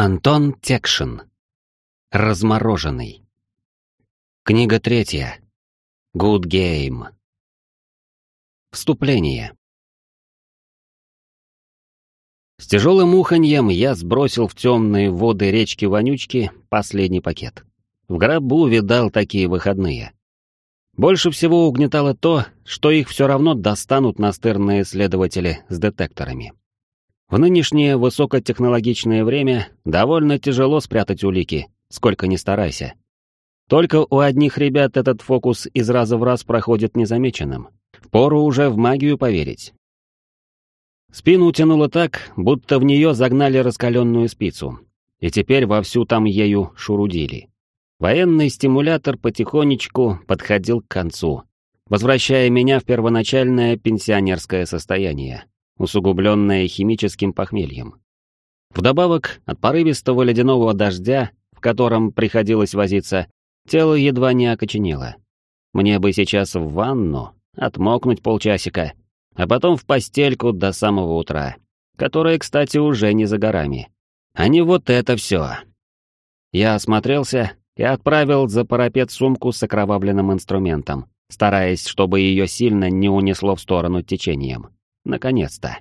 Антон Текшин. Размороженный. Книга третья. Good Game. Вступление. С тяжелым уханьем я сбросил в темные воды речки Вонючки последний пакет. В гробу видал такие выходные. Больше всего угнетало то, что их все равно достанут настырные следователи с детекторами. В нынешнее высокотехнологичное время довольно тяжело спрятать улики, сколько ни старайся. Только у одних ребят этот фокус из раза в раз проходит незамеченным. Впору уже в магию поверить. Спину тянуло так, будто в нее загнали раскаленную спицу, и теперь вовсю там ею шурудили. Военный стимулятор потихонечку подходил к концу, возвращая меня в первоначальное пенсионерское состояние, усугубленное химическим похмельем. Вдобавок, от порывистого ледяного дождя, в котором приходилось возиться, тело едва не окоченело. Мне бы сейчас в ванну, отмокнуть полчасика, а потом в постельку до самого утра, которая, кстати, уже не за горами. А не вот это все. Я осмотрелся и отправил за парапет сумку с окровавленным инструментом, стараясь, чтобы ее сильно не унесло в сторону течением. Наконец-то.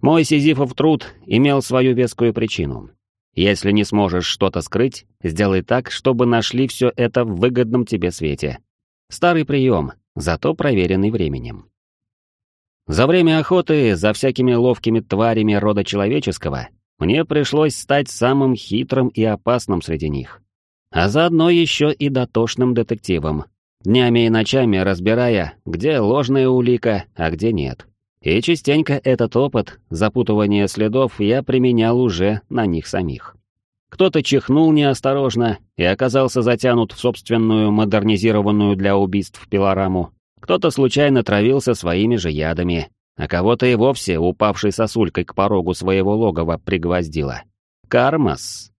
Мой сизифов труд имел свою вескую причину. Если не сможешь что-то скрыть, сделай так, чтобы нашли все это в выгодном тебе свете. Старый прием, зато проверенный временем. За время охоты за всякими ловкими тварями рода человеческого мне пришлось стать самым хитрым и опасным среди них а заодно еще и дотошным детективом, днями и ночами разбирая, где ложная улика, а где нет. И частенько этот опыт, запутывания следов, я применял уже на них самих. Кто-то чихнул неосторожно и оказался затянут в собственную модернизированную для убийств пилораму, кто-то случайно травился своими же ядами, а кого-то и вовсе упавшей сосулькой к порогу своего логова пригвоздило. Кармас.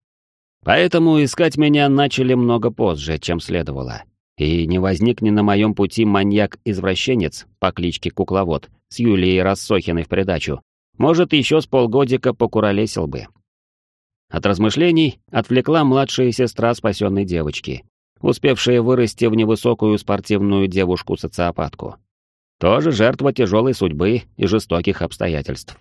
Поэтому искать меня начали много позже, чем следовало. И не возник ни на моем пути маньяк-извращенец по кличке Кукловод с Юлией Рассохиной в придачу. Может, еще с полгодика покуролесил бы. От размышлений отвлекла младшая сестра спасенной девочки, успевшая вырасти в невысокую спортивную девушку-социопатку. Тоже жертва тяжелой судьбы и жестоких обстоятельств.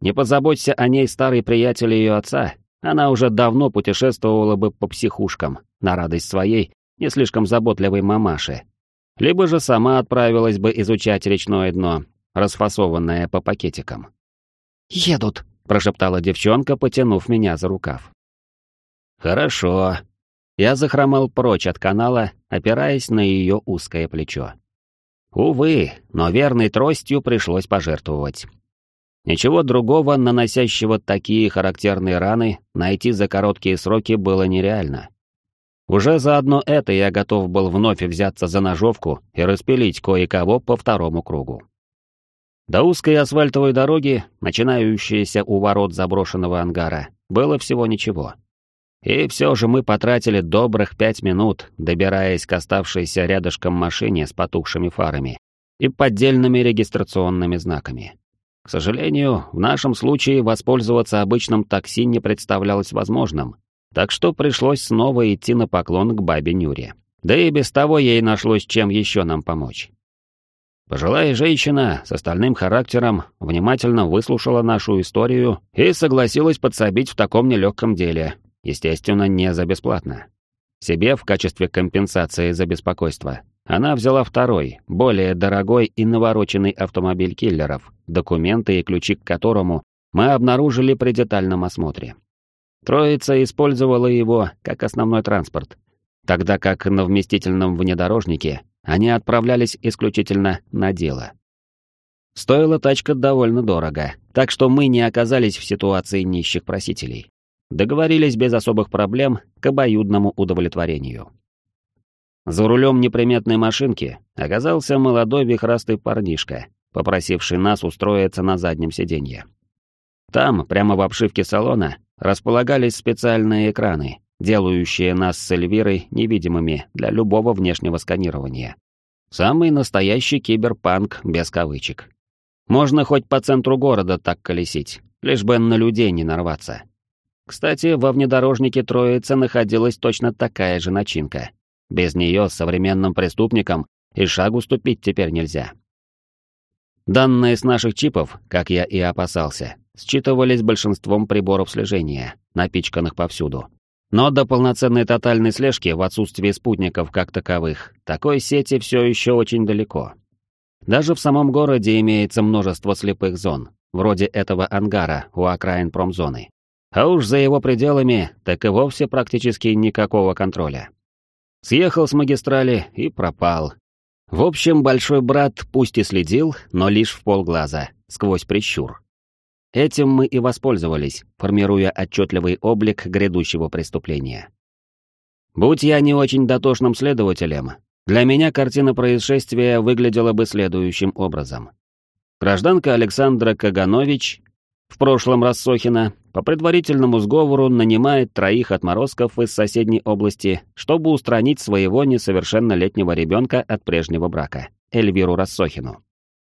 Не позаботься о ней старый приятель ее отца, она уже давно путешествовала бы по психушкам, на радость своей, не слишком заботливой мамаши. Либо же сама отправилась бы изучать речное дно, расфасованное по пакетикам. «Едут», — прошептала девчонка, потянув меня за рукав. «Хорошо». Я захромал прочь от канала, опираясь на ее узкое плечо. Увы, но верной тростью пришлось пожертвовать. Ничего другого, наносящего такие характерные раны, найти за короткие сроки было нереально. Уже заодно это я готов был вновь взяться за ножовку и распилить кое-кого по второму кругу. До узкой асфальтовой дороги, начинающейся у ворот заброшенного ангара, было всего ничего. И все же мы потратили добрых пять минут, добираясь к оставшейся рядышком машине с потухшими фарами и поддельными регистрационными знаками. К сожалению, в нашем случае воспользоваться обычным такси не представлялось возможным, так что пришлось снова идти на поклон к бабе Нюре. Да и без того ей нашлось чем еще нам помочь. Пожилая женщина с остальным характером внимательно выслушала нашу историю и согласилась подсобить в таком нелегком деле, естественно, не за бесплатно. Себе в качестве компенсации за беспокойство она взяла второй, более дорогой и навороченный автомобиль киллеров, документы и ключи к которому мы обнаружили при детальном осмотре. Троица использовала его как основной транспорт, тогда как на вместительном внедорожнике они отправлялись исключительно на дело. Стоила тачка довольно дорого, так что мы не оказались в ситуации нищих просителей. Договорились без особых проблем к обоюдному удовлетворению. За рулем неприметной машинки оказался молодой вихрастый парнишка, попросивший нас устроиться на заднем сиденье. Там, прямо в обшивке салона, располагались специальные экраны, делающие нас с Эльвирой невидимыми для любого внешнего сканирования. Самый настоящий киберпанк без кавычек. Можно хоть по центру города так колесить, лишь бы на людей не нарваться. Кстати, во внедорожнике троицы находилась точно такая же начинка. Без нее современным преступникам и шагу ступить теперь нельзя. Данные с наших чипов, как я и опасался, считывались большинством приборов слежения, напичканных повсюду. Но до полноценной тотальной слежки в отсутствии спутников как таковых, такой сети все еще очень далеко. Даже в самом городе имеется множество слепых зон, вроде этого ангара у окраин промзоны. А уж за его пределами так и вовсе практически никакого контроля. Съехал с магистрали и пропал. В общем, большой брат пусть и следил, но лишь в полглаза, сквозь прищур. Этим мы и воспользовались, формируя отчетливый облик грядущего преступления. Будь я не очень дотошным следователем, для меня картина происшествия выглядела бы следующим образом. Гражданка Александра Каганович, в прошлом Рассохина, по предварительному сговору нанимает троих отморозков из соседней области, чтобы устранить своего несовершеннолетнего ребенка от прежнего брака, Эльвиру Рассохину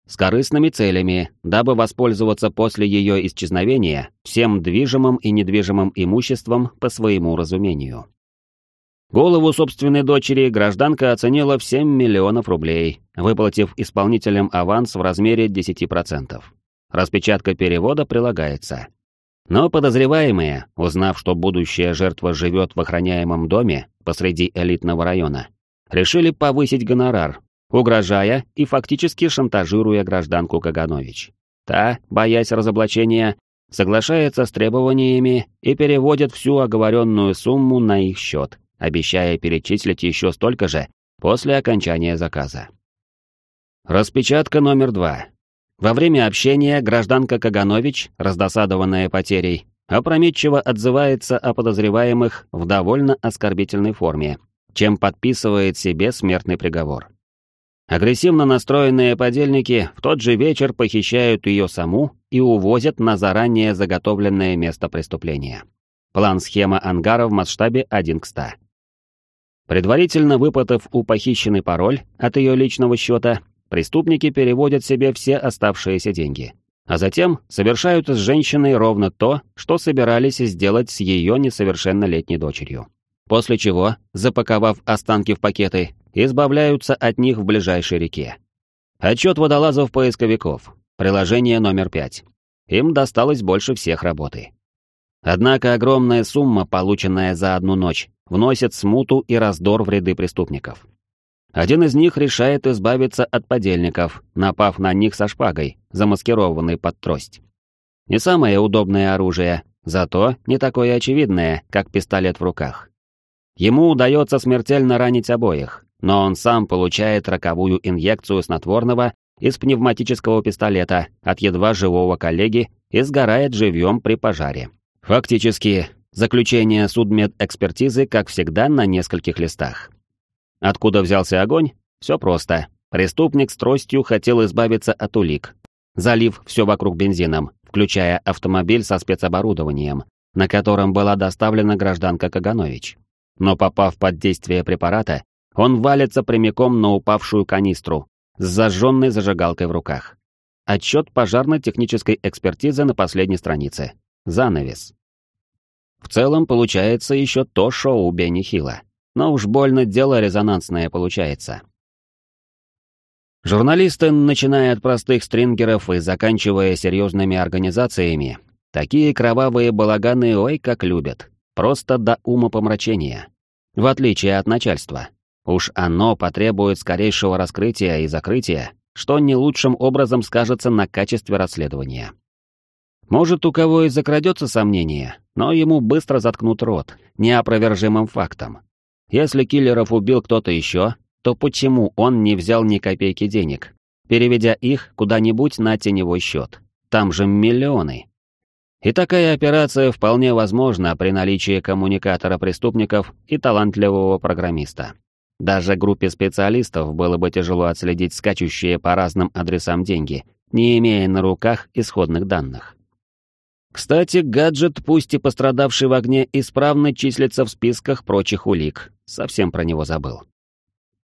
с корыстными целями, дабы воспользоваться после ее исчезновения всем движимым и недвижимым имуществом по своему разумению. Голову собственной дочери гражданка оценила в 7 миллионов рублей, выплатив исполнителям аванс в размере 10%. Распечатка перевода прилагается. Но подозреваемые, узнав, что будущая жертва живет в охраняемом доме посреди элитного района, решили повысить гонорар, угрожая и фактически шантажируя гражданку Каганович. Та, боясь разоблачения, соглашается с требованиями и переводит всю оговоренную сумму на их счет, обещая перечислить еще столько же после окончания заказа. Распечатка номер два. Во время общения гражданка Каганович, раздосадованная потерей, опрометчиво отзывается о подозреваемых в довольно оскорбительной форме, чем подписывает себе смертный приговор. Агрессивно настроенные подельники в тот же вечер похищают ее саму и увозят на заранее заготовленное место преступления. План-схема ангара в масштабе 1 к 100. Предварительно выплатав у похищенной пароль от ее личного счета, преступники переводят себе все оставшиеся деньги. А затем совершают с женщиной ровно то, что собирались сделать с ее несовершеннолетней дочерью. После чего, запаковав останки в пакеты, избавляются от них в ближайшей реке. Отчет водолазов-поисковиков. Приложение номер пять. Им досталось больше всех работы. Однако огромная сумма, полученная за одну ночь, вносит смуту и раздор в ряды преступников. Один из них решает избавиться от подельников, напав на них со шпагой, замаскированной под трость. Не самое удобное оружие, зато не такое очевидное, как пистолет в руках. Ему удается смертельно ранить обоих, но он сам получает роковую инъекцию снотворного из пневматического пистолета от едва живого коллеги и сгорает живьем при пожаре. Фактически, заключение судмедэкспертизы, как всегда, на нескольких листах. Откуда взялся огонь? Все просто. Преступник с тростью хотел избавиться от улик, залив все вокруг бензином, включая автомобиль со спецоборудованием, на котором была доставлена гражданка Каганович. Но попав под действие препарата, он валится прямиком на упавшую канистру с зажженной зажигалкой в руках. Отчет пожарно-технической экспертизы на последней странице. Занавес. В целом получается еще то шоу Бенни Хилла. Но уж больно дело резонансное получается. Журналисты, начиная от простых стрингеров и заканчивая серьезными организациями, такие кровавые балаганы ой как любят. Просто до ума помрачения. В отличие от начальства, Уж оно потребует скорейшего раскрытия и закрытия, что не лучшим образом скажется на качестве расследования. Может, у кого и закрадется сомнение, но ему быстро заткнут рот неопровержимым фактом. Если киллеров убил кто-то еще, то почему он не взял ни копейки денег, переведя их куда-нибудь на теневой счет? Там же миллионы. И такая операция вполне возможна при наличии коммуникатора преступников и талантливого программиста. Даже группе специалистов было бы тяжело отследить скачущие по разным адресам деньги, не имея на руках исходных данных. Кстати, гаджет, пусть и пострадавший в огне, исправно числится в списках прочих улик. Совсем про него забыл.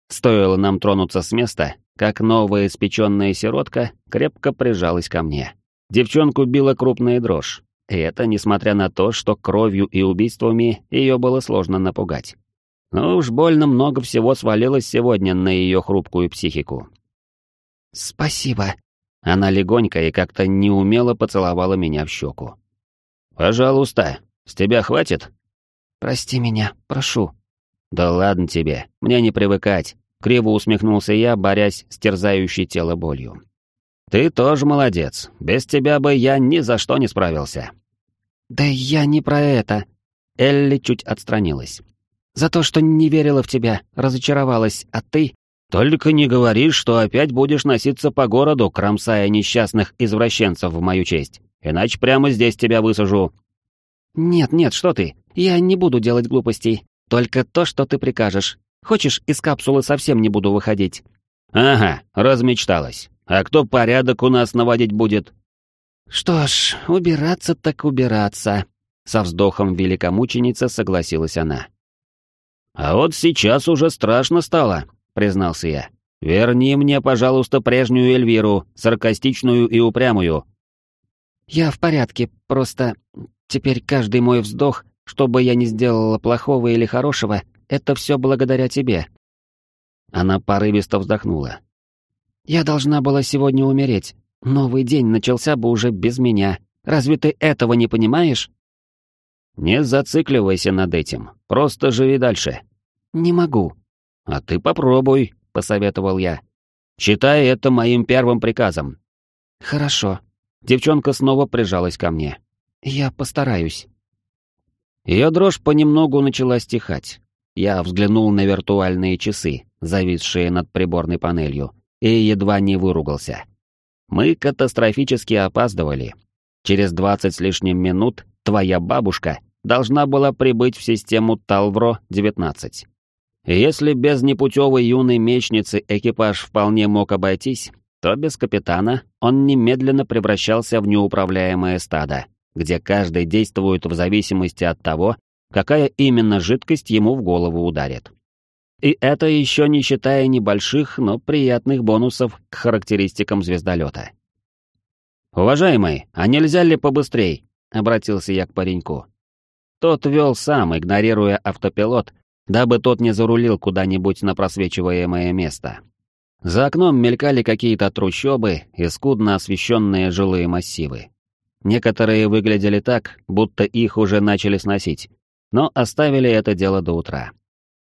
Стоило нам тронуться с места, как новая испеченная сиротка крепко прижалась ко мне. Девчонку била крупная дрожь. и это несмотря на то, что кровью и убийствами ее было сложно напугать. Но уж больно много всего свалилось сегодня на ее хрупкую психику. «Спасибо». Она легонько и как-то неумело поцеловала меня в щеку. «Пожалуйста, с тебя хватит?» «Прости меня, прошу». «Да ладно тебе, мне не привыкать», — криво усмехнулся я, борясь с терзающей тело болью. «Ты тоже молодец. Без тебя бы я ни за что не справился». «Да я не про это». Элли чуть отстранилась. «За то, что не верила в тебя, разочаровалась, а ты...» «Только не говори, что опять будешь носиться по городу, кромсая несчастных извращенцев в мою честь, иначе прямо здесь тебя высажу». «Нет, нет, что ты, я не буду делать глупостей, только то, что ты прикажешь. Хочешь, из капсулы совсем не буду выходить?» «Ага, размечталась. А кто порядок у нас наводить будет?» «Что ж, убираться так убираться», — со вздохом великомученица согласилась она. «А вот сейчас уже страшно стало», — признался я. «Верни мне, пожалуйста, прежнюю Эльвиру, саркастичную и упрямую». «Я в порядке, просто теперь каждый мой вздох, что бы я ни сделала плохого или хорошего, это все благодаря тебе». Она порывисто вздохнула. Я должна была сегодня умереть. Новый день начался бы уже без меня. Разве ты этого не понимаешь? Не зацикливайся над этим. Просто живи дальше. Не могу. А ты попробуй, посоветовал я. Считай это моим первым приказом. Хорошо. Девчонка снова прижалась ко мне. Я постараюсь. Ее дрожь понемногу начала стихать. Я взглянул на виртуальные часы, зависшие над приборной панелью, и едва не выругался. Мы катастрофически опаздывали. Через двадцать с лишним минут твоя бабушка должна была прибыть в систему Талвро-19. Если без непутевой юной мечницы экипаж вполне мог обойтись, то без капитана он немедленно превращался в неуправляемое стадо, где каждый действует в зависимости от того, какая именно жидкость ему в голову ударит. И это еще не считая небольших, но приятных бонусов к характеристикам звездолета. «Уважаемый, а нельзя ли побыстрей?» — обратился я к пареньку. Тот вел сам, игнорируя автопилот, дабы тот не зарулил куда-нибудь на просвечиваемое место. За окном мелькали какие-то трущобы и скудно освещенные жилые массивы. Некоторые выглядели так, будто их уже начали сносить, но оставили это дело до утра.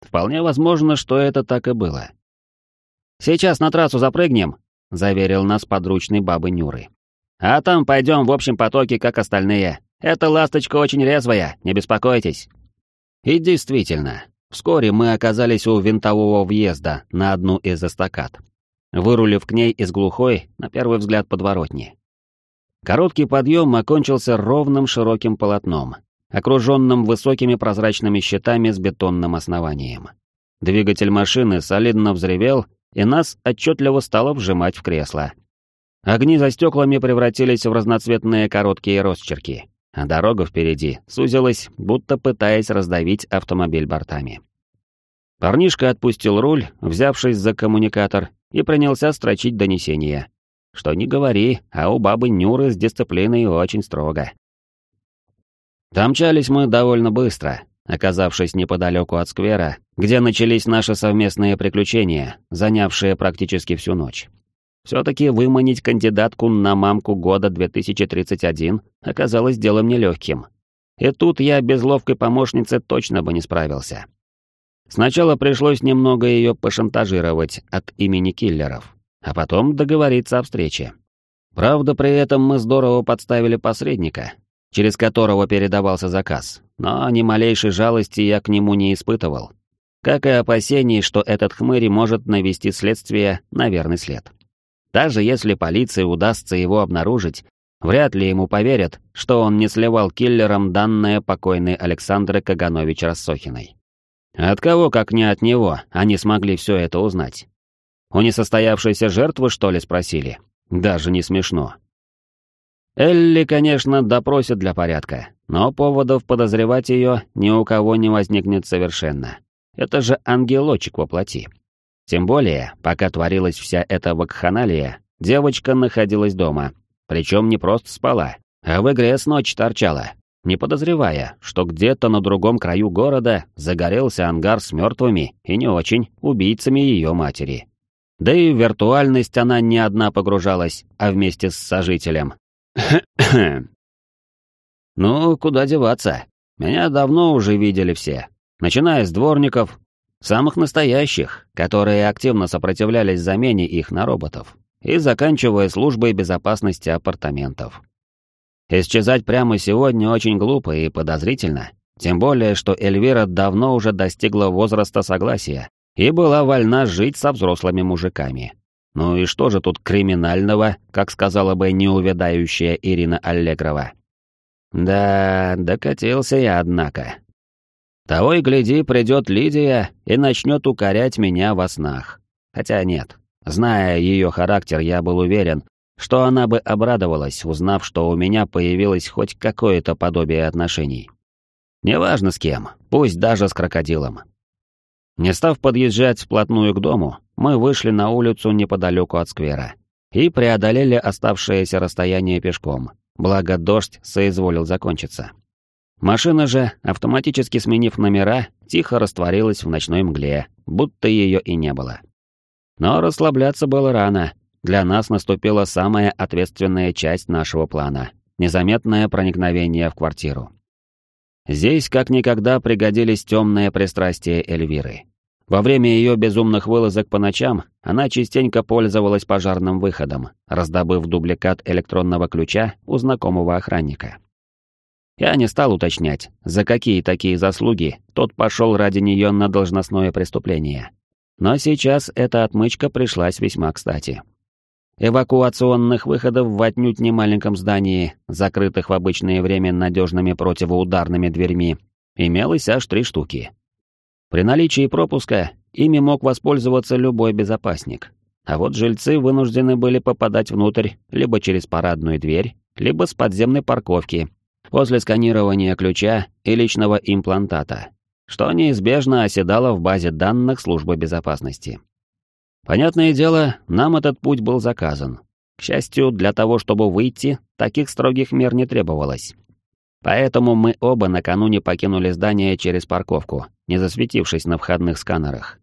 Вполне возможно, что это так и было. «Сейчас на трассу запрыгнем», — заверил нас подручный бабы Нюры. «А там пойдем в общем потоке, как остальные. Эта ласточка очень резвая, не беспокойтесь». И действительно, вскоре мы оказались у винтового въезда на одну из эстакад, вырулив к ней из глухой, на первый взгляд, подворотни. Короткий подъем окончился ровным широким полотном, окруженным высокими прозрачными щитами с бетонным основанием. Двигатель машины солидно взревел, и нас отчетливо стало вжимать в кресло. Огни за стеклами превратились в разноцветные короткие росчерки, а дорога впереди сузилась, будто пытаясь раздавить автомобиль бортами. Парнишка отпустил руль, взявшись за коммуникатор, и принялся строчить донесение. Что ни говори, а у бабы Нюры с дисциплиной очень строго. Домчались мы довольно быстро, оказавшись неподалеку от сквера, где начались наши совместные приключения, занявшие практически всю ночь. Все-таки выманить кандидатку на мамку года 2031 оказалось делом нелегким. И тут я без ловкой помощницы точно бы не справился. Сначала пришлось немного ее пошантажировать от имени киллеров, а потом договориться о встрече. Правда, при этом мы здорово подставили посредника, через которого передавался заказ, но ни малейшей жалости я к нему не испытывал, как и опасений, что этот хмырь может навести следствие на верный след. Даже если полиции удастся его обнаружить, вряд ли ему поверят, что он не сливал киллерам данное покойной Александры Каганович Рассохиной. От кого, как не от него, они смогли все это узнать? У несостоявшейся жертвы, что ли, спросили? Даже не смешно. Элли, конечно, допросят для порядка, но поводов подозревать ее ни у кого не возникнет совершенно. Это же ангелочек воплоти. Тем более, пока творилась вся эта вакханалия, девочка находилась дома. Причем не просто спала, а в игре с ночи торчала, не подозревая, что где-то на другом краю города загорелся ангар с мертвыми и не очень убийцами ее матери. Да и в виртуальность она не одна погружалась, а вместе с сожителем. ну, куда деваться? Меня давно уже видели все, начиная с дворников, самых настоящих, которые активно сопротивлялись замене их на роботов, и заканчивая службой безопасности апартаментов. Исчезать прямо сегодня очень глупо и подозрительно, тем более, что Эльвира давно уже достигла возраста согласия и была вольна жить со взрослыми мужиками. Ну и что же тут криминального, как сказала бы неувядающая Ирина Аллегрова? Да, докатился я, однако. Того и гляди, придет Лидия и начнет укорять меня во снах. Хотя нет, зная ее характер, я был уверен, что она бы обрадовалась, узнав, что у меня появилось хоть какое-то подобие отношений. Неважно с кем, пусть даже с крокодилом. Не став подъезжать вплотную к дому, мы вышли на улицу неподалеку от сквера и преодолели оставшееся расстояние пешком, благо дождь соизволил закончиться. Машина же, автоматически сменив номера, тихо растворилась в ночной мгле, будто ее и не было. Но расслабляться было рано, для нас наступила самая ответственная часть нашего плана — незаметное проникновение в квартиру. Здесь как никогда пригодились темные пристрастия Эльвиры. Во время ее безумных вылазок по ночам она частенько пользовалась пожарным выходом, раздобыв дубликат электронного ключа у знакомого охранника. Я не стал уточнять, за какие такие заслуги тот пошел ради нее на должностное преступление. Но сейчас эта отмычка пришлась весьма кстати. Эвакуационных выходов в отнюдь не маленьком здании, закрытых в обычное время надежными противоударными дверьми, имелось аж три штуки. При наличии пропуска ими мог воспользоваться любой безопасник, а вот жильцы вынуждены были попадать внутрь либо через парадную дверь, либо с подземной парковки, после сканирования ключа и личного имплантата, что неизбежно оседало в базе данных службы безопасности. Понятное дело, нам этот путь был заказан. К счастью, для того, чтобы выйти, таких строгих мер не требовалось. Поэтому мы оба накануне покинули здание через парковку, не засветившись на входных сканерах.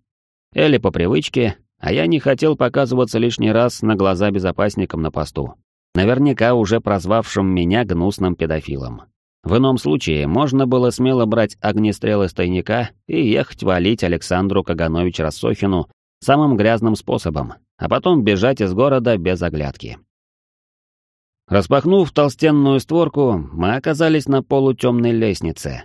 Элли по привычке, а я не хотел показываться лишний раз на глаза безопасникам на посту. Наверняка уже прозвавшим меня гнусным педофилом. В ином случае можно было смело брать огнестрел из тайника и ехать валить Александру Каганович-Рассохину самым грязным способом, а потом бежать из города без оглядки. Распахнув толстенную створку, мы оказались на полутемной лестнице.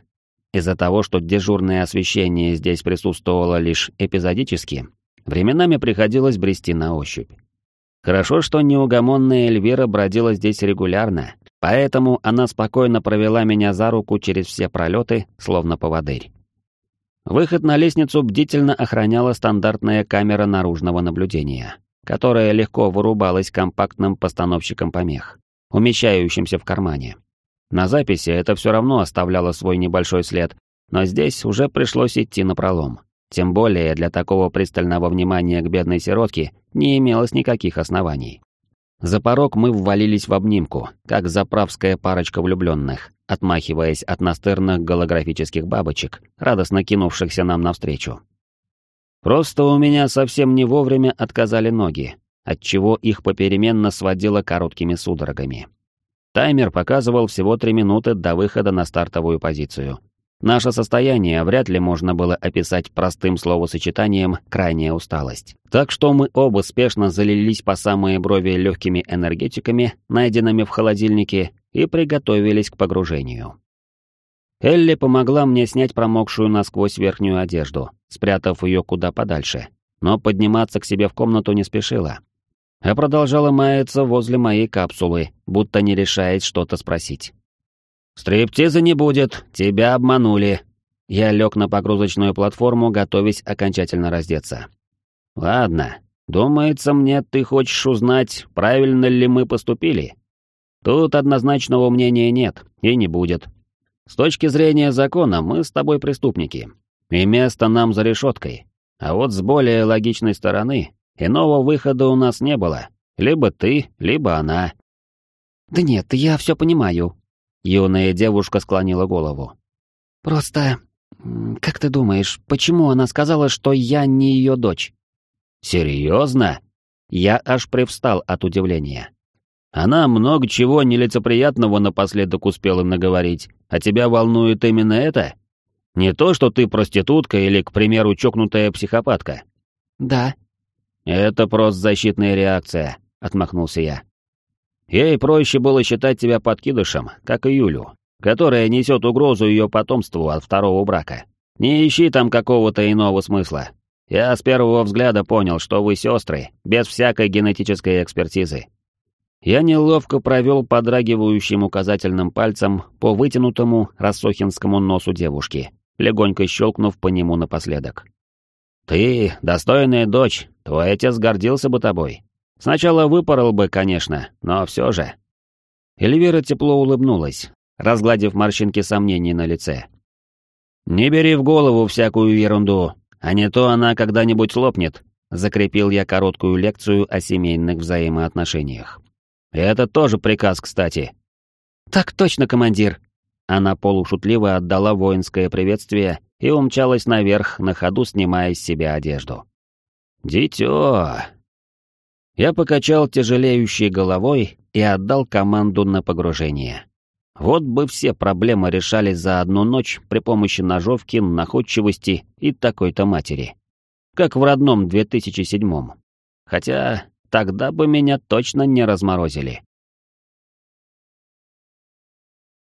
Из-за того, что дежурное освещение здесь присутствовало лишь эпизодически, временами приходилось брести на ощупь. Хорошо, что неугомонная Эльвира бродила здесь регулярно, поэтому она спокойно провела меня за руку через все пролеты, словно поводырь. Выход на лестницу бдительно охраняла стандартная камера наружного наблюдения, которая легко вырубалась компактным постановщиком помех, умещающимся в кармане. На записи это все равно оставляло свой небольшой след, но здесь уже пришлось идти на пролом. Тем более для такого пристального внимания к бедной сиротке не имелось никаких оснований. За порог мы ввалились в обнимку, как заправская парочка влюбленных, отмахиваясь от настырных голографических бабочек, радостно кинувшихся нам навстречу. Просто у меня совсем не вовремя отказали ноги, отчего их попеременно сводило короткими судорогами. Таймер показывал всего три минуты до выхода на стартовую позицию, Наше состояние вряд ли можно было описать простым словосочетанием «крайняя усталость». Так что мы оба спешно залились по самые брови легкими энергетиками, найденными в холодильнике, и приготовились к погружению. Элли помогла мне снять промокшую насквозь верхнюю одежду, спрятав ее куда подальше, но подниматься к себе в комнату не спешила, а продолжала маяться возле моей капсулы, будто не решаясь что-то спросить. «Стриптиза не будет, тебя обманули». Я лег на погрузочную платформу, готовясь окончательно раздеться. «Ладно, думается мне, ты хочешь узнать, правильно ли мы поступили?» Тут однозначного мнения нет и не будет. С точки зрения закона мы с тобой преступники, и место нам за решеткой. А вот с более логичной стороны иного выхода у нас не было. Либо ты, либо она. Да нет, я все понимаю. Юная девушка склонила голову. Просто, как ты думаешь, почему она сказала, что я не ее дочь? Серьезно? Я аж привстал от удивления. Она много чего нелицеприятного напоследок успела наговорить, а тебя волнует именно это? Не то, что ты проститутка или, к примеру, чокнутая психопатка. Да. Это просто защитная реакция, отмахнулся я. Ей проще было считать тебя подкидышем, как и Юлю, которая несет угрозу ее потомству от второго брака. Не ищи там какого-то иного смысла. Я с первого взгляда понял, что вы сестры, без всякой генетической экспертизы. Я неловко провел подрагивающим указательным пальцем по вытянутому рассохинскому носу девушки, легонько щелкнув по нему напоследок. «Ты, достойная дочь, твой отец гордился бы тобой. Сначала выпорол бы, конечно, но все же». Эльвира тепло улыбнулась, разгладив морщинки сомнений на лице. «Не бери в голову всякую ерунду, а не то она когда-нибудь лопнет», закрепил я короткую лекцию о семейных взаимоотношениях. «Это тоже приказ, кстати». «Так точно, командир», она полушутливо отдала воинское приветствие и умчалась наверх, на ходу снимая с себя одежду. «Дитё!» Я покачал тяжелеющей головой и отдал команду на погружение. Вот бы все проблемы решались за одну ночь при помощи ножовки, находчивости и такой-то матери. Как в родном 2007-м. Хотя тогда бы меня точно не разморозили.